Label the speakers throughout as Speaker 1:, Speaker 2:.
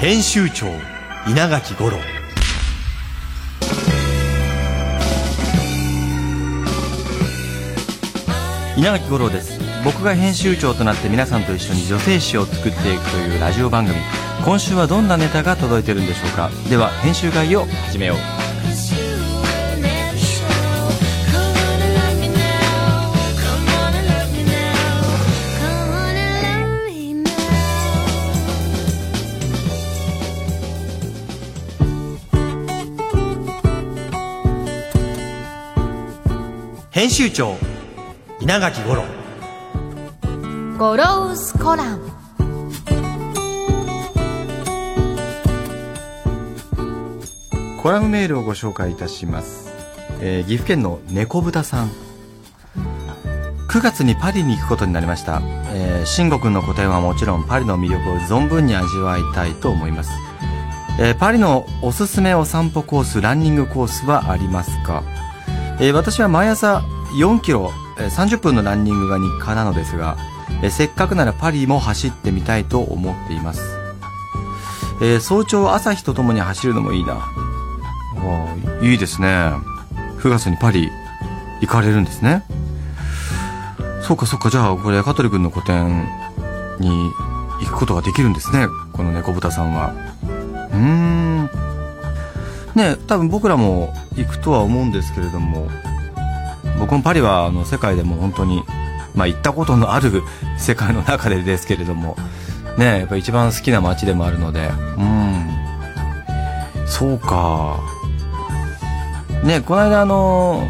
Speaker 1: 編集長稲垣五郎。稲垣五郎です。僕が編集長となって皆さんと一緒に女性誌を作っていくというラジオ番組。今週はどんなネタが届いてるんでしょうか。では編集会を始めよう。編集長稲垣五郎。
Speaker 2: ゴロウスコラム
Speaker 1: コラムメールをご紹介いたします、えー岐阜県の猫豚さん。9月にパリに行くことになりました、えー、慎吾くんの個展はもちろんパリの魅力を存分に味わいたいと思います、えーパリのおすすめお散歩コースランニングコースはありますか、えー私は毎朝4キロ、えー30分のランニングが日課なのですが、えーせっかくならパリも走ってみたいと思っています、えー早朝朝日とともに走るのもいいな。あいいですね。9月にパリ行かれるんですね。そうかそうか。じゃあこれ香取君の個展に行くことができるんですね。この猫豚さんは。うーん。ね多分僕らも行くとは思うんですけれども僕もパリはあの世界でも本当にまあ行ったことのある 世界の中でですけれどもねやっぱ一番好きな街でもあるのでうん。そうか。ねこの間あの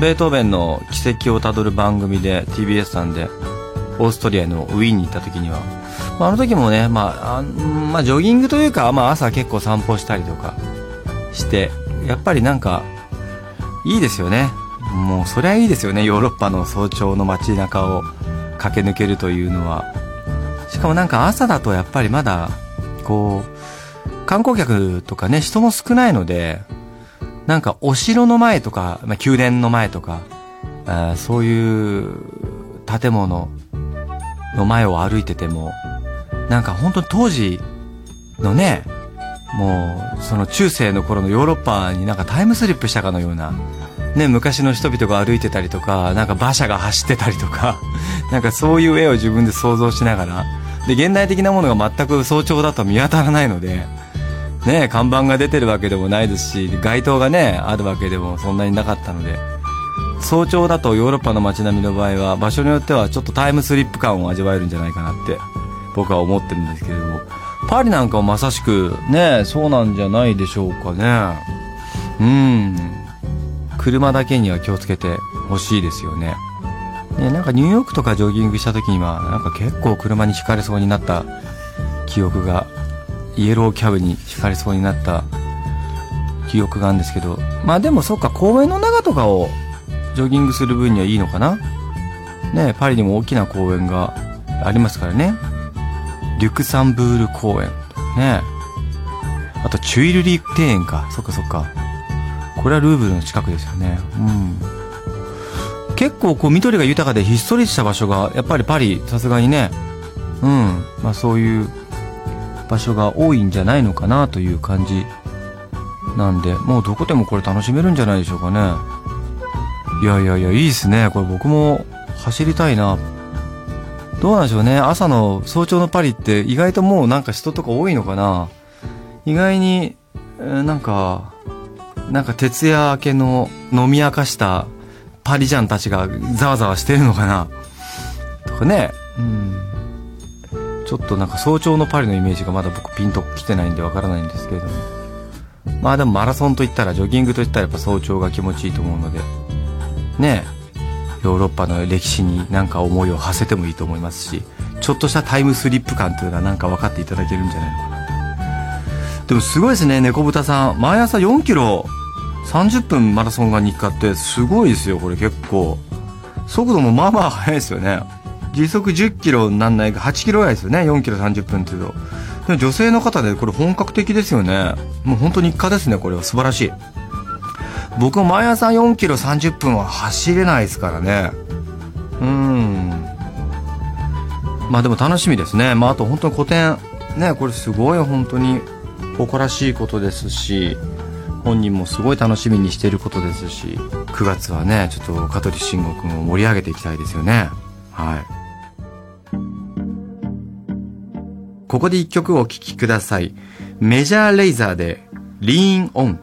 Speaker 1: ベートーベンの軌跡をたどる番組で TBS さんでオーストリアのウィーンに行った時には、まあ、あの時もね、まああまあ、ジョギングというか、まあ、朝結構散歩したりとかしてやっぱりなんかいいですよね。もうそりゃいいですよね。ヨーロッパの早朝の街中を駆け抜けるというのは。しかもなんか朝だとやっぱりまだこう観光客とかね人も少ないのでなんかお城の前とか、まあ、宮殿の前とかあそういう建物の前を歩いててもなんか本当に当時のねもうその中世の頃のヨーロッパになんかタイムスリップしたかのようなね、昔の人々が歩いてたりとか、なんか馬車が走ってたりとか、なんかそういう絵を自分で想像しながら、で、現代的なものが全く早朝だと見当たらないので、ね、看板が出てるわけでもないですし、街灯がね、あるわけでもそんなになかったので、早朝だとヨーロッパの街並みの場合は、場所によってはちょっとタイムスリップ感を味わえるんじゃないかなって、僕は思ってるんですけれども、パリなんかもまさしく、ね、そうなんじゃないでしょうかね。うん。車だけには気をつけてほしいですよね。ね、なんかニューヨークとかジョギングした時には、なんか結構車にひかれそうになった記憶が、イエローキャブにひかれそうになった記憶があるんですけど、まあでもそっか、公園の中とかをジョギングする分にはいいのかなね、パリにも大きな公園がありますからね。リュクサンブール公園。ね。あと、チュイルリー庭園か。そっかそっか。これはルーブルの近くですよね。うん。結構こう緑が豊かでひっそりした場所が、やっぱりパリ、さすがにね、うん。まあそういう場所が多いんじゃないのかなという感じなんで、もうどこでもこれ楽しめるんじゃないでしょうかね。いやいやいや、いいですね。これ僕も走りたいな。どうなんでしょうね。朝の早朝のパリって意外ともうなんか人とか多いのかな。意外に、えなんか、なんか徹夜明けの飲み明かしたパリジャンたちがざわざわしてるのかなとかね。うん。ちょっとなんか早朝のパリのイメージがまだ僕ピンと来てないんでわからないんですけれども。まあでもマラソンといったら、ジョギングといったらやっぱ早朝が気持ちいいと思うので。ねえヨーロッパの歴史になんか思いを馳せてもいいと思いますし、ちょっとしたタイムスリップ感というのはなんか分かっていただけるんじゃないのかなと。でもすごいですね、猫豚さん。毎朝4キロ30分マラソンが日課ってすごいですよ、これ結構。速度もまあまあ速いですよね。時速10キロなんないか8キロぐらいですよね、4キロ30分っていうと。でも女性の方でこれ本格的ですよね。もう本当日課ですね、これは素晴らしい。僕も毎朝4キロ30分は走れないですからね。うん。まあでも楽しみですね。まああと本当に個展ねこれすごい本当に誇らしいことですし本人もすごい楽しみにしていることですし9月はねちょっと香取慎吾君を盛り上げていきたいですよねはいここで一曲お聴きくださいメジャーレイザーでリーンオン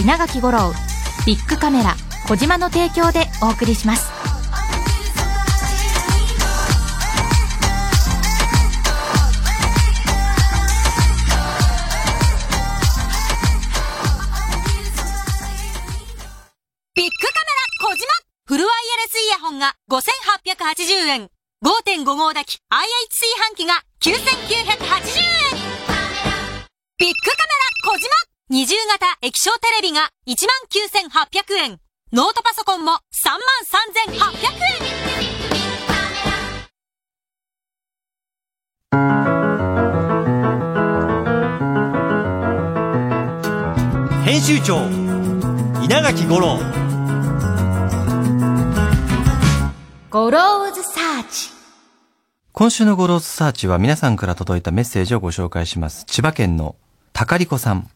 Speaker 2: 編集長稲垣吾郎ビッグカメラ小島の提供でお送りします
Speaker 3: ビッグカメラ小島フルワイヤレスイヤホンが5880円。5.5号炊き IH 炊飯器が9980円。ビッグカメラ小島二重型液晶テレビが19800円。ノートパソコンも33800円。
Speaker 4: 編集長稲垣吾郎
Speaker 2: ゴローズサーチ
Speaker 1: 今週のゴローズサーチは皆さんから届いたメッセージをご紹介します。千葉県のたかりこさん。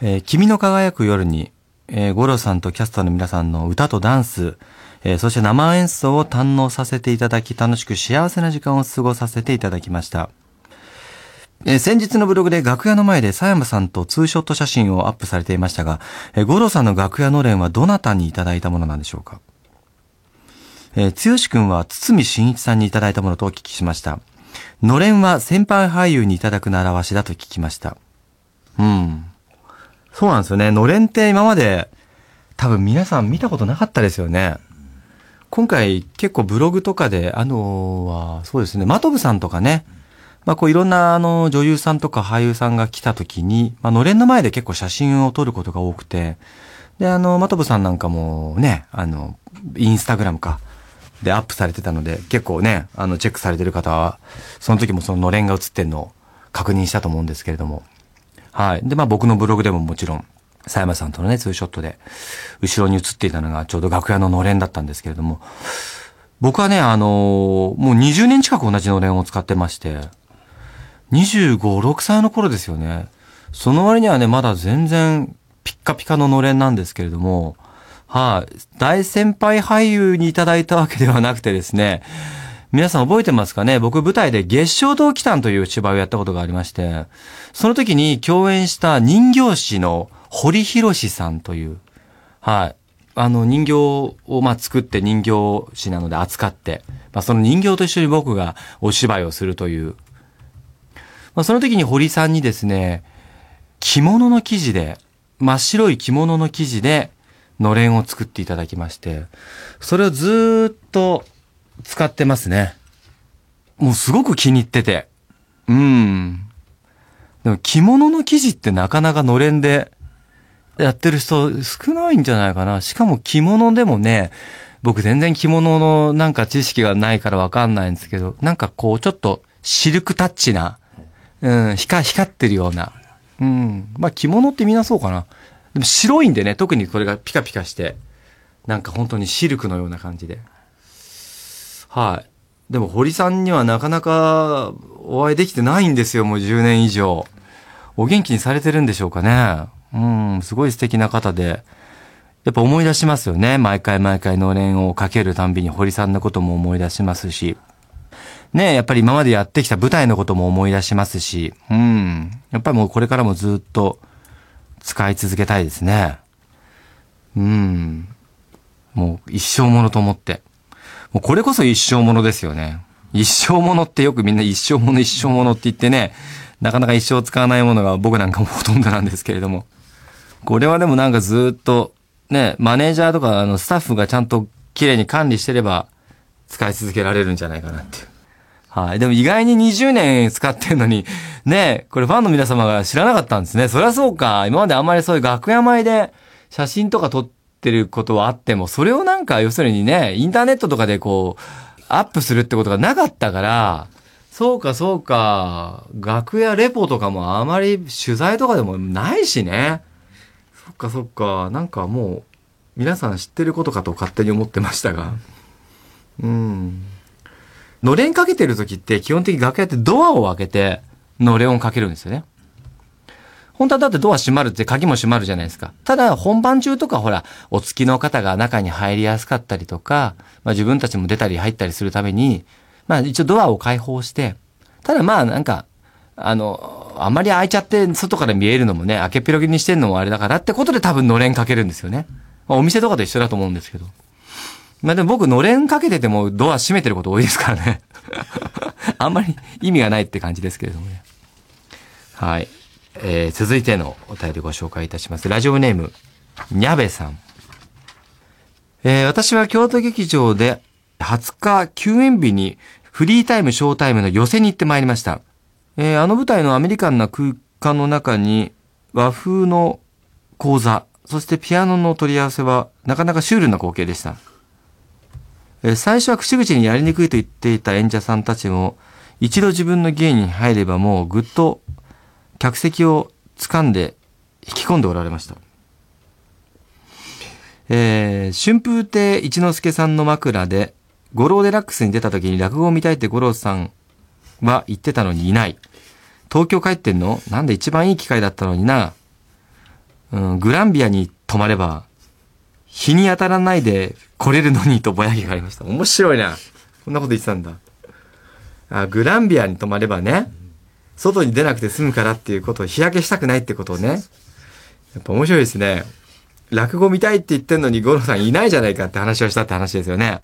Speaker 1: えー君の輝く夜に、えー、ゴローさんとキャストの皆さんの歌とダンス、えーそして生演奏を堪能させていただき、楽しく幸せな時間を過ごさせていただきました。えー先日のブログで楽屋の前で佐山さんとツーショット写真をアップされていましたが、えー、ゴローさんの楽屋のれんはどなたにいただいたものなんでしょうか？えー、つくんは堤真一さんにいただいたものとお聞きしました。のれんは先輩俳優にいただく習わしだと聞きました。うん。そうなんですよね。のれんって今まで多分皆さん見たことなかったですよね。今回結構ブログとかで、あのは、そうですね、マトブさんとかね、まあこういろんなあの女優さんとか俳優さんが来た時に、まあのれんの前で結構写真を撮ることが多くて、で、あの、マトブさんなんかもね、あの、インスタグラムか、でアップされてたので、結構ね、あの、チェックされてる方は、その時もそののれんが映ってんのを確認したと思うんですけれども。はい。で、まあ僕のブログでももちろん、佐山さんとのね、ツーショットで、後ろに映っていたのがちょうど楽屋ののれんだったんですけれども、僕はね、あのもう20年近く同じのれんを使ってまして、25、6歳の頃ですよね。その割にはね、まだ全然ピッカピカののれんなんですけれども、はい、大先輩俳優にいただいたわけではなくてですね、皆さん覚えてますかね？僕舞台で月照堂祈祷という芝居をやったことがありまして、その時に共演した人形師の堀博さんという、はい。あの人形をまあ作って人形師なので扱って、まあその人形と一緒に僕がお芝居をするという。まあその時に堀さんにですね、着物の生地で、真っ白い着物の生地でのれんを作っていただきまして、それをずっと使ってますね。もうすごく気に入ってて。うん。でも着物の生地ってなかなかのれんでやってる人少ないんじゃないかな。しかも着物でもね、僕全然着物のなんか知識がないからわかんないんですけど、なんかこうちょっとシルクタッチな、うん、光光ってるような。うん。まあ着物ってみんなそうかな。でも白いんでね、特にこれがピカピカして、なんか本当にシルクのような感じで。はい。でも堀さんにはなかなかお会いできてないんですよ、もう10年以上。お元気にされてるんでしょうかね。うん、すごい素敵な方で。やっぱ思い出しますよね。毎回毎回のれんをかけるたんびに堀さんのことも思い出しますし。ねやっぱり今までやってきた舞台のことも思い出しますし。うん。やっぱりもうこれからもずっと使い続けたいですね。うん。もう一生ものと思って。もうこれこそ一生ものですよね。一生ものってよくみんな一生もの一生ものって言ってね、なかなか一生使わないものが僕なんかもほとんどなんですけれども。これはでもなんかずっと、ね、マネージャーとかあのスタッフがちゃんと綺麗に管理してれば使い続けられるんじゃないかなっていう。はい。でも意外に20年使ってんのに、ね、これファンの皆様が知らなかったんですね。そりゃそうか。今まであんまりそういう楽屋前で写真とか撮っててることはあっても、それをなんか要するにね、インターネットとかでこう、アップするってことがなかったから、そうかそうか、楽屋レポとかもあまり取材とかでもないしね。そっかそっか、なんかもう、皆さん知ってることかと勝手に思ってましたが。うん。のれんかけてる時って基本的に楽屋ってドアを開けてのれんをかけるんですよね。本当はだってドア閉まるって鍵も閉まるじゃないですか。ただ本番中とかほら、お付きの方が中に入りやすかったりとか、まあ自分たちも出たり入ったりするために、まあ一応ドアを開放して、ただまあなんか、あの、あまり開いちゃって外から見えるのもね、開けっぴろげにしてんのもあれだからってことで多分のれんかけるんですよね。まあお店とかと一緒だと思うんですけど。まあでも僕のれんかけててもドア閉めてること多いですからね。あんまり意味がないって感じですけれどもね。はい。えー、続いてのお便りご紹介いたします。ラジオネーム、にゃべさん。えー、私は京都劇場で20日休演日にフリータイムショータイムの寄せに行ってまいりました。えー、あの舞台のアメリカンな空間の中に和風の講座、そしてピアノの取り合わせはなかなかシュールな光景でした。えー最初は口々にやりにくいと言っていた演者さんたちも、一度自分の芸に入ればもうぐっと客席を掴んで引き込んでおられました。えー春風亭一之輔さんの枕で、五郎デラックスに出た時に落語を見たいって五郎さんは言ってたのにいない。東京帰ってんのなんで一番いい機会だったのにな。うん、グランビアに泊まれば、日に当たらないで来れるのにとぼやきがありました。面白いな。こんなこと言ってたんだ。あ、グランビアに泊まればね、外に出なくて済むからっていうことを日焼けしたくないってことをね。やっぱ面白いですね。落語見たいって言ってんのに五郎さんいないじゃないかって話をしたって話ですよね。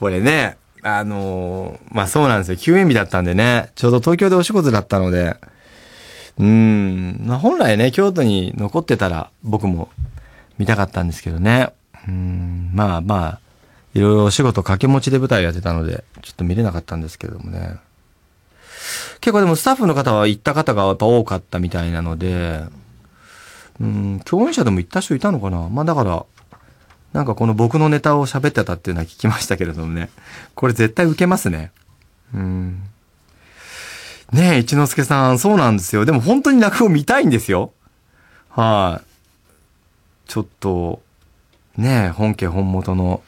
Speaker 1: これね、あのーまあそうなんですよ。休演日だったんでね、ちょうど東京でお仕事だったので、うん、まあ本来ね、京都に残ってたら僕も見たかったんですけどね。うん、まあまあ、いろいろお仕事掛け持ちで舞台やってたので、ちょっと見れなかったんですけどもね。結構でもスタッフの方は行った方がやっぱ多かったみたいなので、うん、共演者でも行った人いたのかな？まあだから、なんかこの僕のネタを喋ってたっていうのは聞きましたけれどもね。これ絶対受けますね。うん。ねえ、一之輔さん、そうなんですよ。でも本当に落語見たいんですよ。はい。ちょっと、ねえ、本家本元の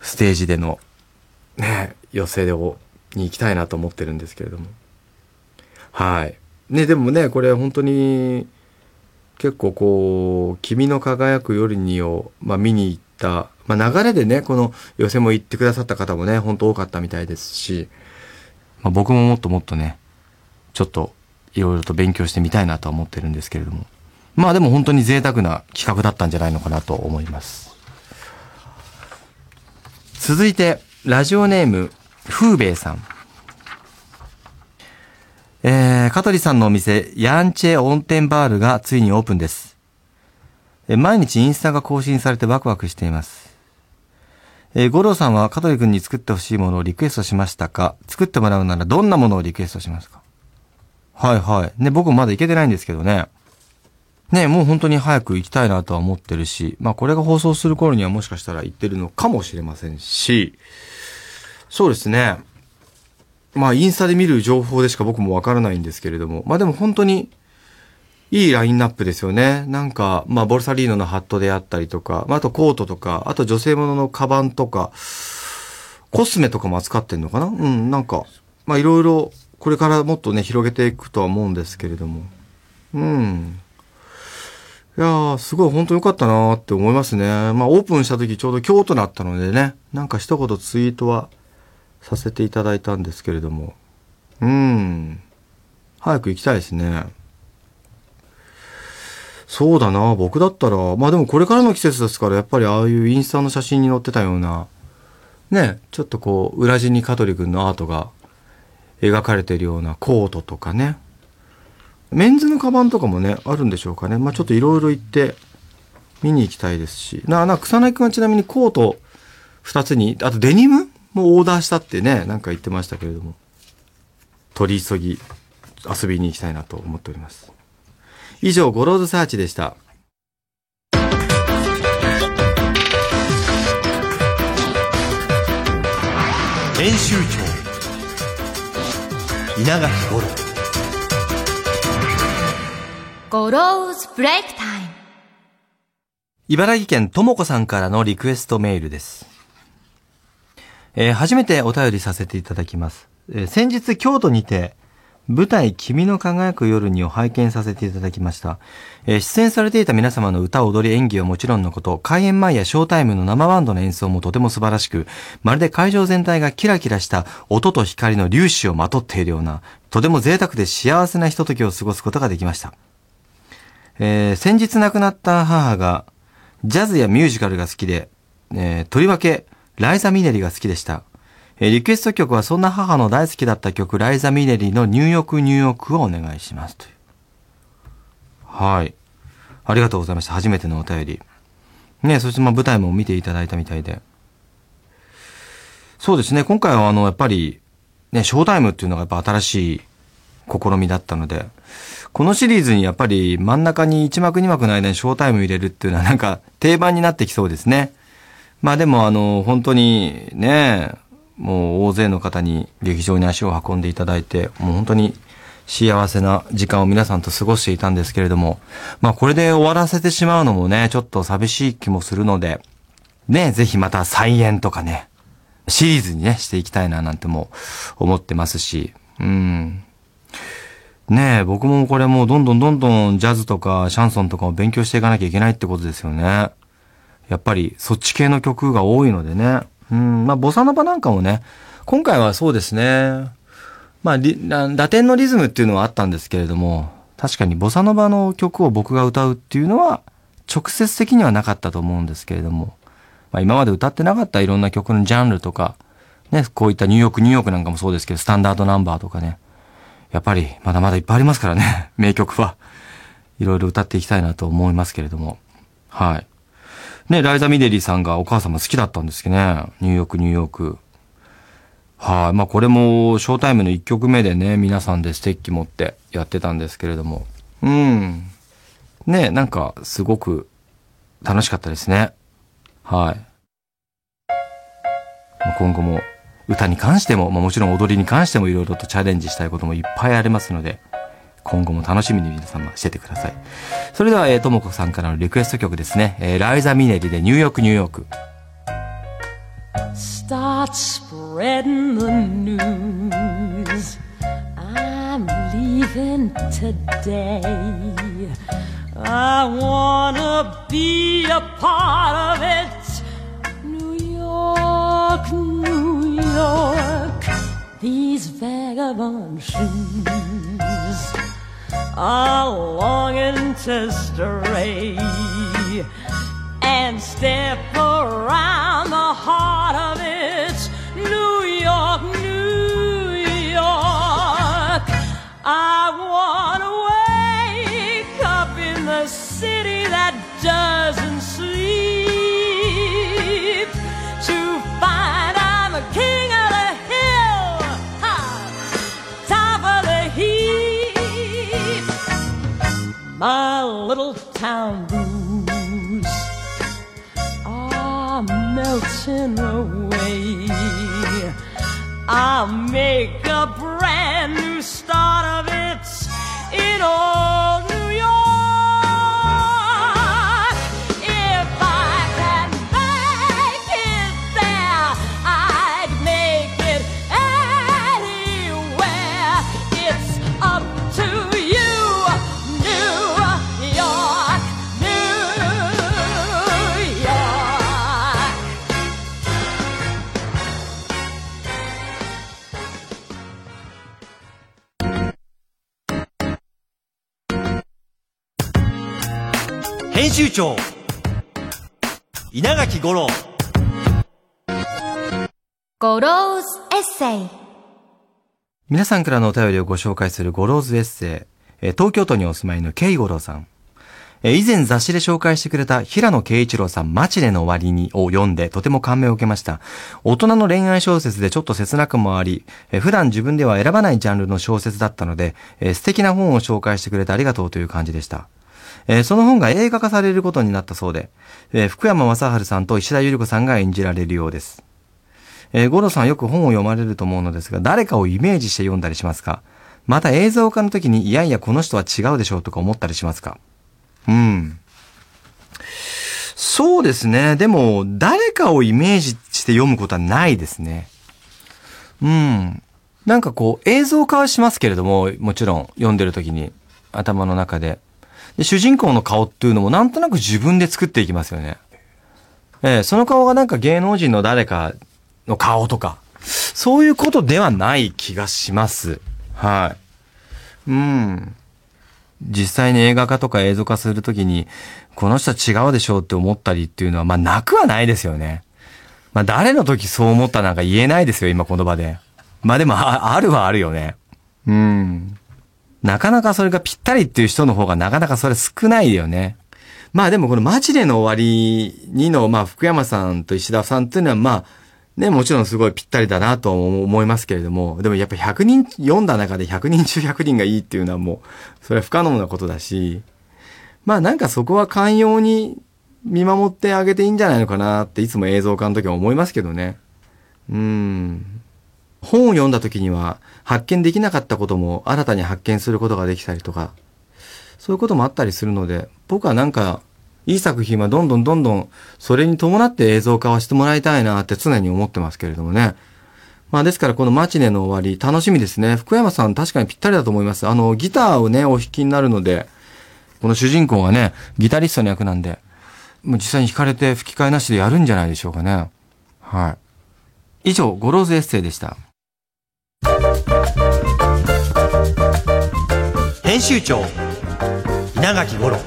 Speaker 1: ステージでの、ねえ、寄せを、に行きたいなと思ってるんですけれども。はい。ね、でもね、これ本当に、結構こう、君の輝く夜にを、まあ見に行った、まあ流れでね、この寄せも行ってくださった方もね、本当多かったみたいですし、まあ僕ももっともっとね、ちょっといろいろと勉強してみたいなとは思ってるんですけれども。まあでも本当に贅沢な企画だったんじゃないのかなと思います。続いて、ラジオネーム、風兵衛さん。えー、香取さんのお店、ヤンチェ温泉バールがついにオープンです。えー毎日インスタが更新されてワクワクしています。えー、五郎さんは香取くんに作ってほしいものをリクエストしましたか？作ってもらうならどんなものをリクエストしますか？はいはい。ね、僕もまだ行けてないんですけどね。ね、もう本当に早く行きたいなとは思ってるし、まあこれが放送する頃にはもしかしたら行ってるのかもしれませんし、そうですね。まあインスタで見る情報でしか僕もわからないんですけれども、まあでも本当にいいラインナップですよね。なんか、まあボルサリーノのハットであったりとか、まああとコートとか、あと女性物のカバンとか、コスメとかも扱ってんのかな？うん、なんか、まあいろいろ、これからもっとね、広げていくとは思うんですけれども。うん。いやー、すごい本当良かったなーって思いますね。まあオープンした時ちょうど京都だったのでね、なんか一言ツイートはさせていただいたんですけれども。うん。早く行きたいですね。そうだな、僕だったら、まあでもこれからの季節ですから、やっぱりああいうインスタの写真に載ってたような、ね、ちょっとこう、裏地に香取君のアートが描かれてるようなコートとかね、メンズのカバンとかもね、あるんでしょうかね。まあちょっといろいろ行って見に行きたいですし。な、な、草彅くんはちなみにコート二つに、あとデニムもオーダーしたってね、なんか言ってましたけれども。取り急ぎ遊びに行きたいなと思っております。以上、ゴローズサーチでした。
Speaker 4: 編集長稲垣吾郎
Speaker 2: ゴローズブレイクタイム。
Speaker 1: 茨城県ともこさんからのリクエストメールです。えー初めてお便りさせていただきます。えー先日京都にて、舞台君の輝く夜にを拝見させていただきました。えー出演されていた皆様の歌、踊り、演技はもちろんのこと、開演前やショータイムの生バンドの演奏もとても素晴らしく、まるで会場全体がキラキラした音と光の粒子をまとっているような、とても贅沢で幸せなひとときを過ごすことができました。えー先日亡くなった母が、ジャズやミュージカルが好きで、えーとりわけ、ライザ・ミネリが好きでした。えリクエスト曲はそんな母の大好きだった曲、ライザ・ミネリの入浴入浴をお願いします。という。はい。ありがとうございました。初めてのお便り。ね、そしてまあ舞台も見ていただいたみたいで。そうですね、今回はあの、やっぱり、ね、ショータイムっていうのがやっぱ新しい試みだったので、このシリーズにやっぱり真ん中に1幕2幕の間にショータイム入れるっていうのはなんか定番になってきそうですね。まあでもあの、本当にね、もう大勢の方に劇場に足を運んでいただいて、もう本当に幸せな時間を皆さんと過ごしていたんですけれども、まあこれで終わらせてしまうのもね、ちょっと寂しい気もするので、ね、ぜひまた再演とかね、シリーズにね、していきたいななんても思ってますし、うん。ねえ、僕もこれもうどんどんどんどんジャズとかシャンソンとかを勉強していかなきゃいけないってことですよね。やっぱりそっち系の曲が多いのでね。うん、まあボサノバなんかもね、今回はそうですね。まあリ、ララテンのリズムっていうのはあったんですけれども、確かにボサノバの曲を僕が歌うっていうのは直接的にはなかったと思うんですけれども、まあ今まで歌ってなかったいろんな曲のジャンルとか、ね、こういったニューヨークニューヨークなんかもそうですけど、スタンダードナンバーとかね、やっぱりまだまだいっぱいありますからね、名曲は。いろいろ歌っていきたいなと思いますけれども。はい。ね、ライザ・ミデリーさんがお母様好きだったんですけどね。ニューヨーク、ニューヨーク。はい。まあこれも、ショータイムの1曲目でね、皆さんでステッキ持ってやってたんですけれども。うん。ね、なんか、すごく楽しかったですね。はい。ま今後も歌に関しても、まあ、もちろん踊りに関してもいろいろとチャレンジしたいこともいっぱいありますので、今後も楽しみに皆様しててください。それでは、えー、ともこさんからのリクエスト曲ですね。えーライザ・ミネリでニューヨーク、ニューヨーク。
Speaker 5: Start spreading the news. I'm leaving today. I wanna be a part of it. New York, New York. These vagabond shoes are longing to stray and step around the heart of it. New York, New York. I wanna wake up in the city
Speaker 6: little town blues are melting away. I'll make a
Speaker 4: 集長稲垣吾郎
Speaker 2: ゴローズエッセイ
Speaker 1: 皆さんからのお便りをご紹介するゴローズエッセイ。えー東京都にお住まいのケイゴローさん。えー以前雑誌で紹介してくれた平野啓一郎さんマチネの終わりにを読んでとても感銘を受けました。大人の恋愛小説でちょっと切なくもあり、えー普段自分では選ばないジャンルの小説だったので、えー素敵な本を紹介してくれてありがとうという感じでした。えーその本が映画化されることになったそうで、えー福山雅治さんと石田ゆり子さんが演じられるようです。えー、ゴロさんよく本を読まれると思うのですが、誰かをイメージして読んだりしますか？また映像化の時に、いやいやこの人は違うでしょうとか思ったりしますか？うん。そうですね。でも、誰かをイメージして読むことはないですね。うん。なんかこう、映像化はしますけれども、もちろん読んでる時に、頭の中で。で主人公の顔っていうのもなんとなく自分で作っていきますよね。ええその顔がなんか芸能人の誰かの顔とか、そういうことではない気がします。はい。うん。実際に映画化とか映像化するときに、この人は違うでしょうって思ったりっていうのは、まあなくはないですよね。まあ誰の時そう思ったなんか言えないですよ、今この場で。まあでもあ、あるはあるよね。うん。なかなかそれがぴったりっていう人の方がなかなかそれ少ないよね。まあでもこのマチネの終わりにの、まあ福山さんと石田さんっていうのはまあ、ね、もちろんすごいぴったりだなと思いますけれども、でもやっぱ100人読んだ中で100人中100人がいいっていうのはもう、それは不可能なことだし、まあなんかそこは寛容に見守ってあげていいんじゃないのかなっていつも映像化の時は思いますけどね。うん。本を読んだ時には発見できなかったことも新たに発見することができたりとか、そういうこともあったりするので、僕はなんか、いい作品はどんどんどんどん、それに伴って映像化はしてもらいたいなって常に思ってますけれどもね。まあですからこのマチネの終わり、楽しみですね。福山さん確かにぴったりだと思います。あの、ギターをね、お弾きになるので、この主人公がね、ギタリストの役なんで、もう実際に弾かれて吹き替えなしでやるんじゃないでしょうかね。はい。以上、ゴローズエッセイでした。
Speaker 4: 編集長稲垣吾郎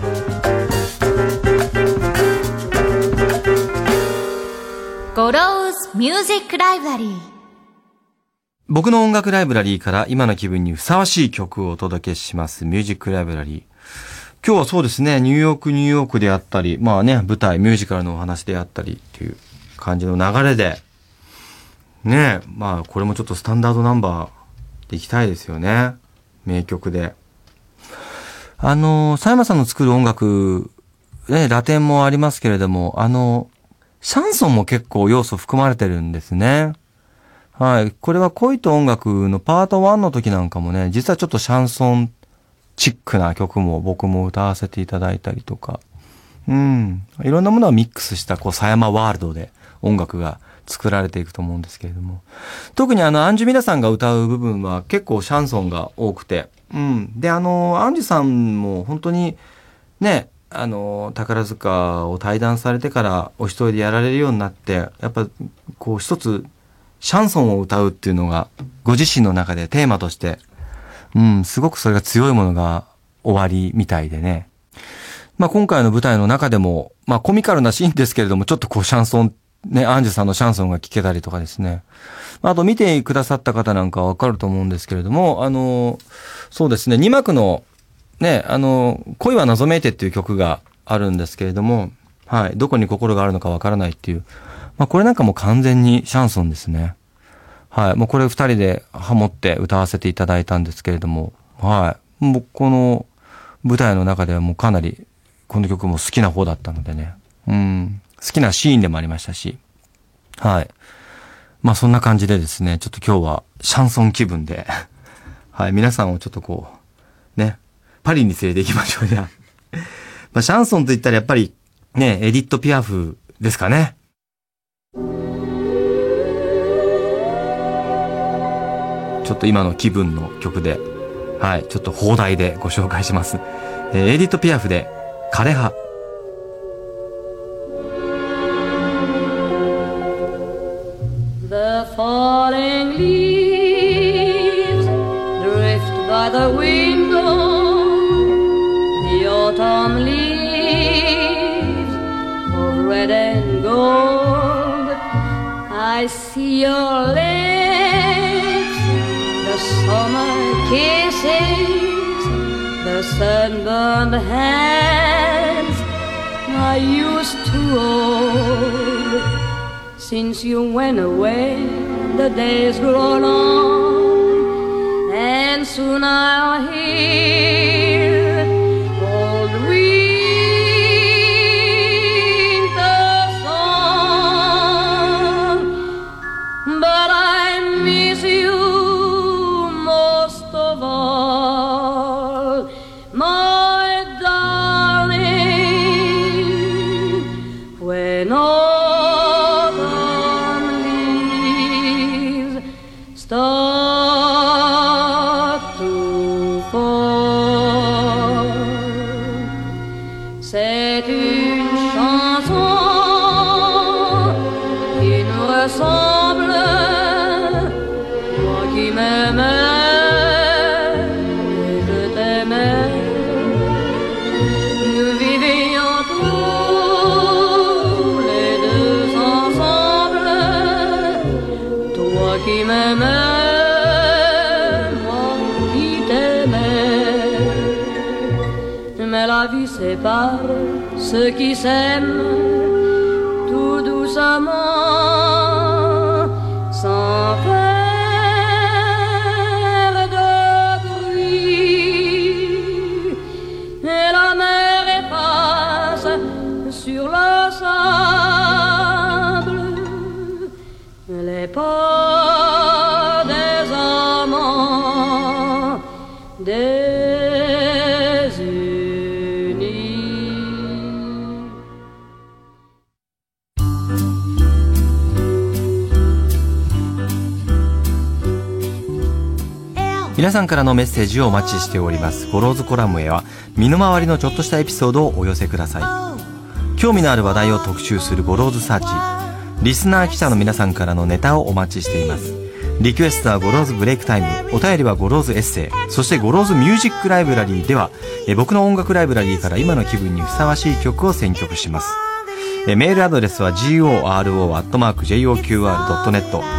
Speaker 2: ゴローズミュージックライブラリー
Speaker 1: 僕の音楽ライブラリーから今の気分にふさわしい曲をお届けしますミュージックライブラリー。今日はそうですね、ニューヨークニューヨークであったり、まあね、舞台、ミュージカルのお話であったりっていう感じの流れで、ねまあこれもちょっとスタンダードナンバーでいきたいですよね。名曲で。あの、佐山さんの作る音楽、ね、ラテンもありますけれども、あの、シャンソンも結構要素含まれてるんですね。はい。これは恋と音楽のパート1の時なんかもね、実はちょっとシャンソンチックな曲も僕も歌わせていただいたりとか、うん。いろんなものをミックスした、こう、狭山ワールドで音楽が作られていくと思うんですけれども。特にあの、アンジュミラさんが歌う部分は結構シャンソンが多くて、うん。で、あの、アンジュさんも本当に、ね、あの、宝塚を退団されてからお一人でやられるようになって、やっぱ、こう一つ、シャンソンを歌うっていうのが、ご自身の中でテーマとして、うん、すごくそれが強いものが終わりみたいでね。まあ今回の舞台の中でも、まあコミカルなシーンですけれども、ちょっとこうシャンソン、ね、アンジュさんのシャンソンが聴けたりとかですね。あと見てくださった方なんかわかると思うんですけれども、あの、そうですね、2幕の、ね、あの、恋は謎めいてっていう曲があるんですけれども、はい、どこに心があるのかわからないっていう。まあこれなんかもう完全にシャンソンですね。はい。もうこれ二人でハモって歌わせていただいたんですけれども、はい。もうこの舞台の中ではもうかなりこの曲も好きな方だったのでね。うん。好きなシーンでもありましたし。はい。まあそんな感じでですね、ちょっと今日はシャンソン気分で、はい、皆さんをちょっとこう、ね、パリに連れて行きましょうや。まあシャンソンと言ったらやっぱり、ね、エディット・ピアフですかね。ちょっと今の気分の曲で、はい、ちょっと放題でご紹介します。えーエディット・ピアフで、枯葉。
Speaker 6: Leaves drift by the window. The autumn leaves of red and gold. I see your lips, the summer kisses, the sunburned hands I used to hold. Since you went away, the days grow long, and soon I'll hear ceux qui s'aiment
Speaker 1: 皆さんからのメッセージをお待ちしております。ゴローズコラムへは、身の回りのちょっとしたエピソードをお寄せください。興味のある話題を特集するゴローズサーチ。リスナー記者の皆さんからのネタをお待ちしています。リクエストはゴローズブレイクタイム、お便りはゴローズエッセイ、そしてゴローズミュージックライブラリーでは、え僕の音楽ライブラリーから今の気分にふさわしい曲を選曲します。えメールアドレスは goro.joqr.net